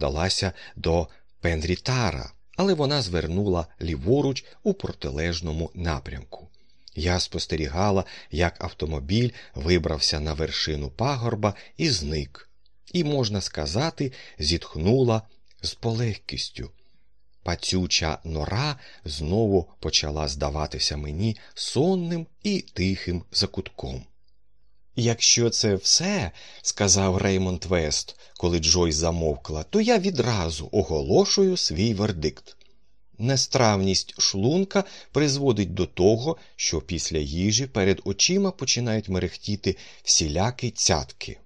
подалася до Пенрітара, але вона звернула ліворуч у протилежному напрямку. Я спостерігала, як автомобіль вибрався на вершину пагорба і зник, і, можна сказати, зітхнула з полегкістю. Пацюча нора знову почала здаватися мені сонним і тихим закутком. Якщо це все, сказав Реймонд Вест, коли Джойс замовкла, то я відразу оголошую свій вердикт. Нестравність шлунка призводить до того, що після їжі перед очима починають мерехтіти всілякі цятки.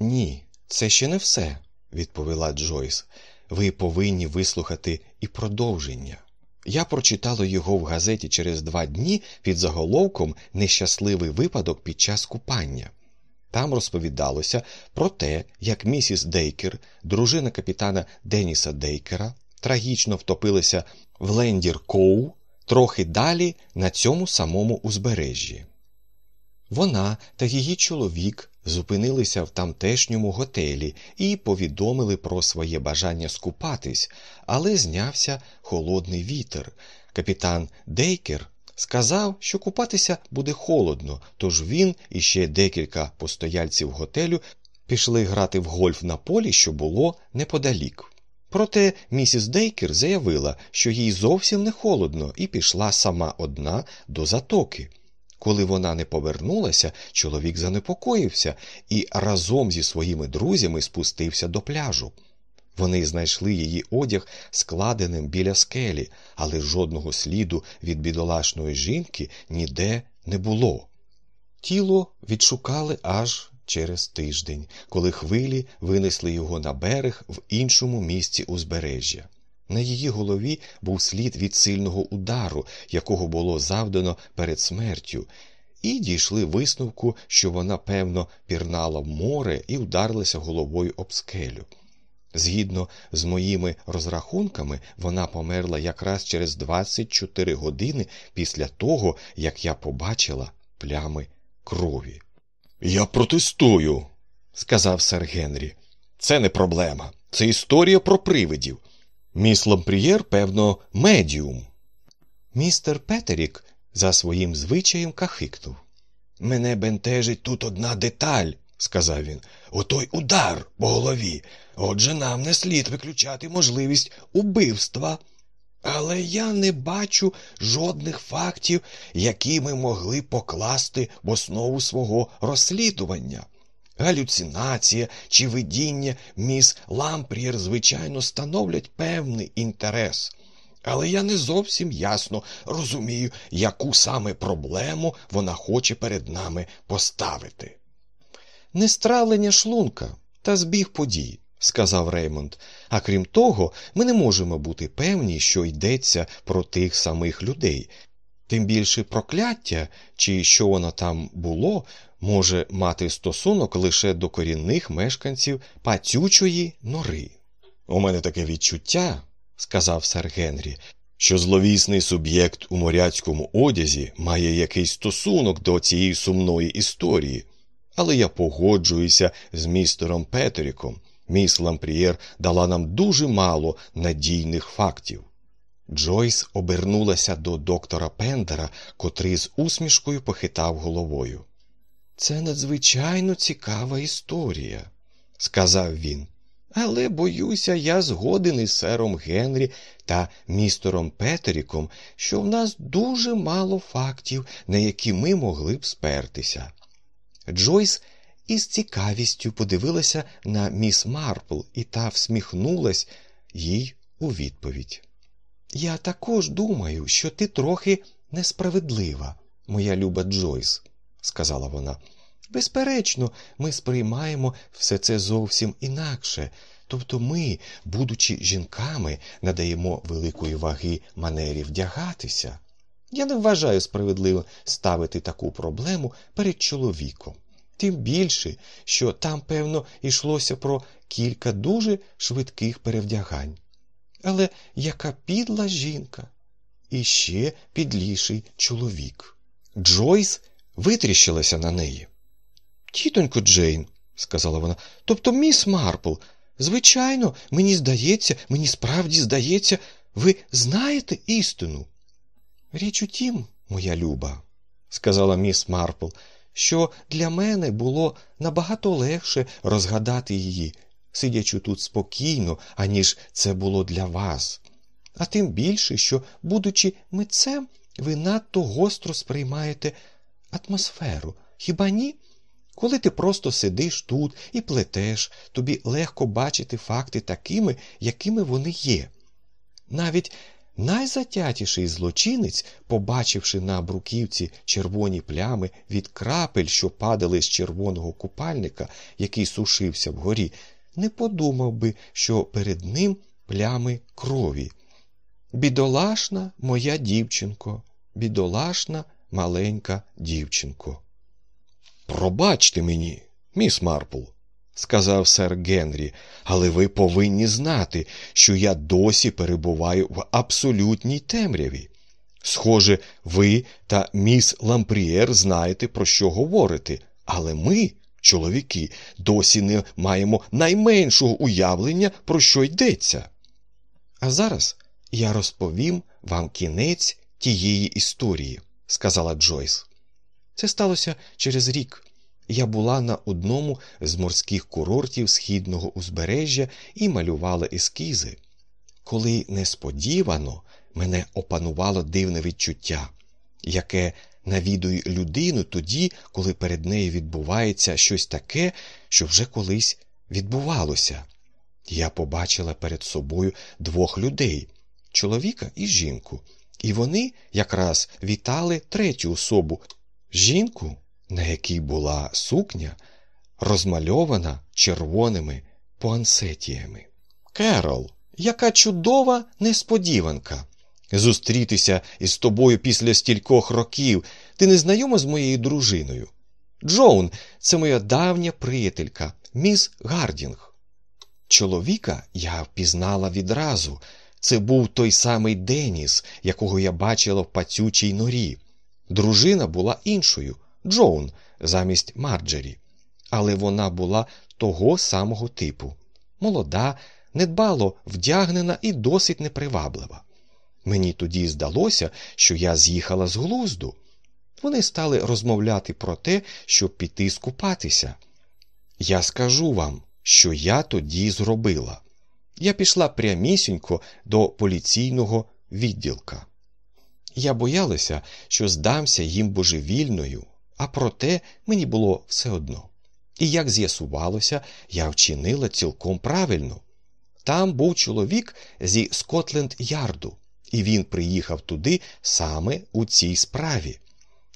Ні, це ще не все, відповіла Джойс. Ви повинні вислухати і продовження. Я прочитала його в газеті через два дні під заголовком Нещасливий випадок під час купання. Там розповідалося про те, як місіс Дейкер, дружина капітана Деніса Дейкера, трагічно втопилася в Лендір Коу трохи далі на цьому самому узбережжі. Вона та її чоловік зупинилися в тамтешньому готелі і повідомили про своє бажання скупатись, але знявся холодний вітер. Капітан Дейкер сказав, що купатися буде холодно, тож він і ще декілька постояльців готелю пішли грати в гольф на полі, що було неподалік. Проте місіс Дейкер заявила, що їй зовсім не холодно, і пішла сама одна до затоки. Коли вона не повернулася, чоловік занепокоївся і разом зі своїми друзями спустився до пляжу. Вони знайшли її одяг складеним біля скелі, але жодного сліду від бідолашної жінки ніде не було. Тіло відшукали аж через тиждень, коли хвилі винесли його на берег в іншому місці узбережжя. На її голові був слід від сильного удару, якого було завдано перед смертю, і дійшли висновку, що вона, певно, пірнала в море і вдарилася головою об скелю. Згідно з моїми розрахунками, вона померла якраз через 24 години після того, як я побачила плями крові. Я протестую, сказав сер Генрі. Це не проблема. Це історія про привидів. Міс Лампрієр, певно, медіум. Містер Петерік за своїм звичаєм кахикнув. Мене бентежить тут одна деталь, сказав він. Отой удар по голові. Отже, нам не слід виключати можливість убивства. Але я не бачу жодних фактів, які ми могли покласти в основу свого розслідування. Галюцинація чи видіння міс Лампрієр, звичайно, становлять певний інтерес. Але я не зовсім ясно розумію, яку саме проблему вона хоче перед нами поставити. Нестравлення шлунка та збіг подій, сказав Реймонд. А крім того, ми не можемо бути певні, що йдеться про тих самих людей. Тим більше прокляття, чи що воно там було, може мати стосунок лише до корінних мешканців пацючої нори. У мене таке відчуття, сказав сер Генрі, що зловісний суб'єкт у моряцькому одязі має якийсь стосунок до цієї сумної історії. Але я погоджуюся з містером Петеріком. Міс Лампрієр дала нам дуже мало надійних фактів. Джойс обернулася до доктора Пендера, котрий з усмішкою похитав головою. Це надзвичайно цікава історія, сказав він. Але, боюся, я згоден із сером Генрі та містером Петеріком, що в нас дуже мало фактів, на які ми могли б спертися. Джойс із цікавістю подивилася на міс Марпл, і та всміхнулась їй у відповідь. Я також думаю, що ти трохи несправедлива, моя люба Джойс, сказала вона. Безперечно, ми сприймаємо все це зовсім інакше. Тобто ми, будучи жінками, надаємо великої ваги манері вдягатися. Я не вважаю справедливо ставити таку проблему перед чоловіком. Тим більше, що там, певно, йшлося про кілька дуже швидких перевдягань. Але яка підла жінка? І ще підліший чоловік. Джойс витріщилася на неї. Тітонько Джейн, сказала вона, тобто міс Марпл, Звичайно, мені здається, мені справді здається, ви знаєте істину. Річ у тім, моя люба, сказала міс Марпл, що для мене було набагато легше розгадати її, сидячи тут спокійно, аніж це було для вас. А тим більше, що, будучи митцем, ви надто гостро сприймаєте атмосферу. Хіба ні? Коли ти просто сидиш тут і плетеш, тобі легко бачити факти такими, якими вони є. Навіть найзатятіший злочинець, побачивши на бруківці червоні плями від крапель, що падали з червоного купальника, який сушився вгорі, не подумав би, що перед ним плями крові. Бідолашна моя дівчинко, бідолашна маленька дівчинко. Пробачте мені, міс Марпл, сказав сер Генрі, але ви повинні знати, що я досі перебуваю в абсолютній темряві. Схоже, ви та міс Лампрієр знаєте, про що говорите, але ми, чоловіки, досі не маємо найменшого уявлення, про що йдеться. А зараз я розповім вам кінець тієї історії, сказала Джойс. Це сталося через рік. Я була на одному з морських курортів східного узбережжя і малювала ескізи. Коли несподівано мене опанувало дивне відчуття, яке навідує людину тоді, коли перед нею відбувається щось таке, що вже колись відбувалося. Я побачила перед собою двох людей чоловіка і жінку, і вони якраз вітали третю особу жінку, на якій була сукня, розмальована червоними пуансетіями. Керол, яка чудова несподіванка! Зустрітися із тобою після стількох років. Ти не знайома з моєю дружиною. Джоун, це моя давня приятелька, міс Гардінг. Чоловіка я впізнала відразу. Це був той самий Деніс, якого я бачила в пацючій норі. Дружина була іншою Джоун, замість Марджері, але вона була того самого типу молода, недбало вдягнена і досить неприваблива. Мені тоді здалося, що я з'їхала з глузду. Вони стали розмовляти про те, щоб піти скупатися. Я скажу вам, що я тоді зробила. Я пішла прямісінько до поліційного відділка. Я боялася, що здамся їм божевільною, а проте мені було все одно. І як з'ясувалося, я вчинила цілком правильно. Там був чоловік зі Скотленд Ярду, і він приїхав туди саме у цій справі.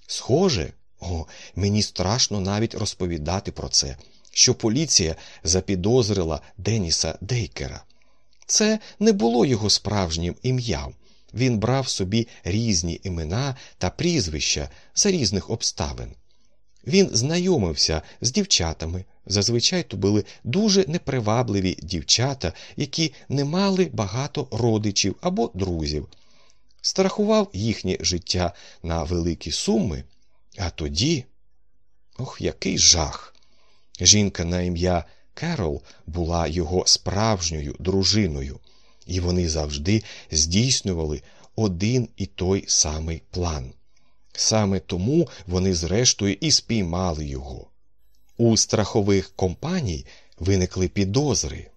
Схоже, о, мені страшно навіть розповідати про це, що поліція запідозрила Деніса Дейкера. Це не було його справжнім ім'ям. Він брав собі різні імена та прізвища за різних обставин. Він знайомився з дівчатами. Зазвичай то були дуже непривабливі дівчата, які не мали багато родичів або друзів, страхував їхнє життя на великі суми, а тоді ох, який жах! Жінка на ім'я Керол була його справжньою дружиною, і вони завжди здійснювали один і той самий план. Саме тому вони, зрештою, і спіймали його. У страхових компаній виникли підозри.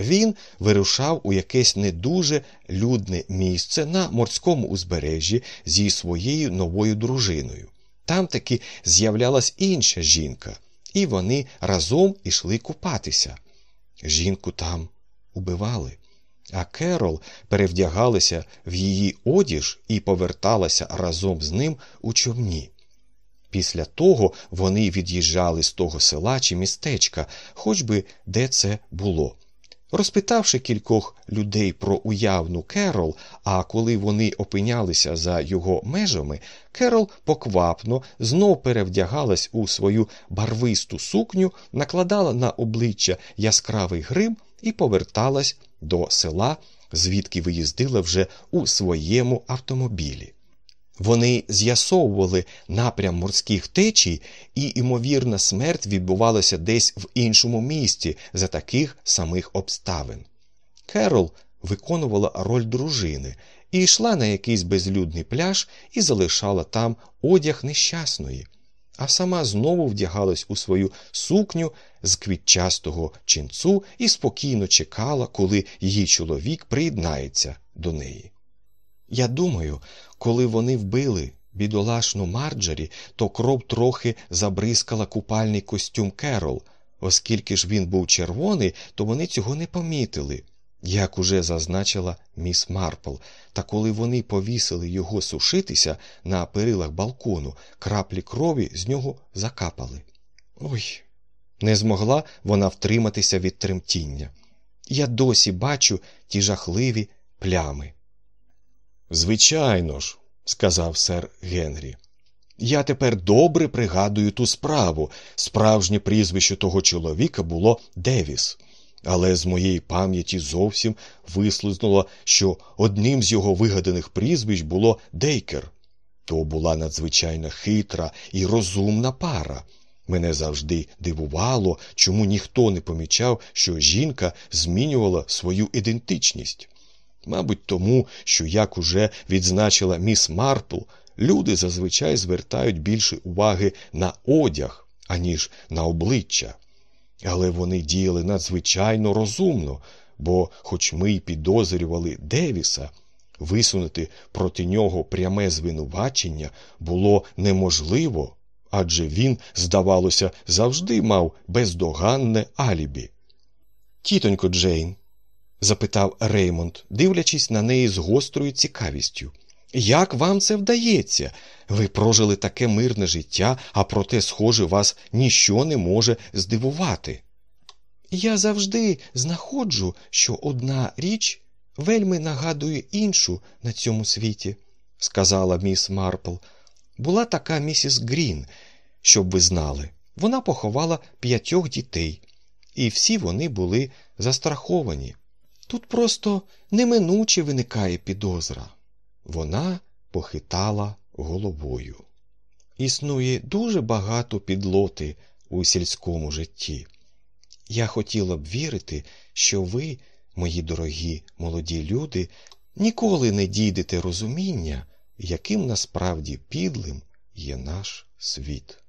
Він вирушав у якесь не дуже людне місце на морському узбережжі зі своєю новою дружиною. Там таки з'являлась інша жінка, і вони разом ішли купатися. Жінку там убивали, а Керол перевдягалася в її одіж і поверталася разом з ним у човні. Після того вони від'їжджали з того села чи містечка, хоч би де це було. Розпитавши кількох людей про уявну Керол, а коли вони опинялися за його межами, Керол поквапно знов перевдягалась у свою барвисту сукню, накладала на обличчя яскравий грим і поверталась до села, звідки виїздила вже у своєму автомобілі. Вони з'ясовували напрям морських течій, і ймовірна смерть відбувалася десь в іншому місті за таких самих обставин. Керол виконувала роль дружини і йшла на якийсь безлюдний пляж і залишала там одяг нещасної, а сама знову вдягалась у свою сукню з квітчастого ченцу і спокійно чекала, коли її чоловік приєднається до неї. Я думаю, коли вони вбили бідолашну Марджорі, то кров трохи забризкала купальний костюм Керол, оскільки ж він був червоний, то вони цього не помітили. Як уже зазначила міс Марпл, та коли вони повісили його сушитися на перилах балкону, краплі крові з нього закапали. Ой, не змогла вона втриматися від тремтіння. Я досі бачу ті жахливі плями. Звичайно ж, сказав сер Генрі. Я тепер добре пригадую ту справу. Справжнє прізвище того чоловіка було Девіс. Але з моєї пам'яті зовсім вислизнуло, що одним з його вигаданих прізвищ було Дейкер. То була надзвичайно хитра і розумна пара. Мене завжди дивувало, чому ніхто не помічав, що жінка змінювала свою ідентичність. Мабуть, тому, що, як уже відзначила міс Марпл, люди зазвичай звертають більше уваги на одяг, аніж на обличчя. Але вони діяли надзвичайно розумно, бо, хоч ми й підозрювали Девіса, висунути проти нього пряме звинувачення було неможливо, адже він, здавалося, завжди мав бездоганне алібі. Тітонько Джейн, запитав Реймонд, дивлячись на неї з гострою цікавістю. Як вам це вдається? Ви прожили таке мирне життя, а проте, схоже, вас ніщо не може здивувати. Я завжди знаходжу, що одна річ вельми нагадує іншу на цьому світі, сказала міс Марпл. Була така місіс Грін, щоб ви знали. Вона поховала п'ятьох дітей, і всі вони були застраховані. Тут просто неминуче виникає підозра. Вона похитала головою. Існує дуже багато підлоти у сільському житті. Я хотіла б вірити, що ви, мої дорогі молоді люди, ніколи не дійдете розуміння, яким насправді підлим є наш світ.